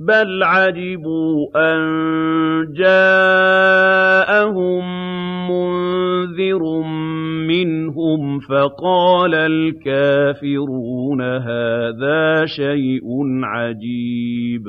بَلْ عَجِبُوا أَن جَاءَهُم مُّنذِرٌ مِّنْهُمْ فَقَالَ الْكَافِرُونَ هَٰذَا شَيْءٌ عَجِيبٌ